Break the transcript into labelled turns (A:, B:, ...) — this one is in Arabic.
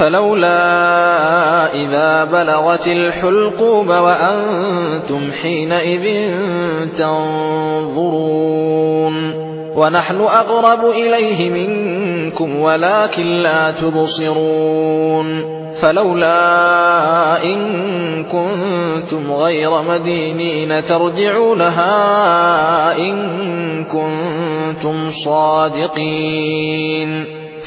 A: فَلَوْلَا إِذَا بَلَغَتِ الْحُلْقُومَ وَأَنتُمْ حِينَئِذٍ تَنظُرُونَ وَنَحْنُ أَقْرَبُ إِلَيْهِ مِنكُمْ وَلَٰكِن لَّا تُبْصِرُونَ فَلَوْلَا إِن كُنتُمْ غَيْرَ مَدِينِينَ تَرْجِعُونَهَا إِن كُنتُمْ صَادِقِينَ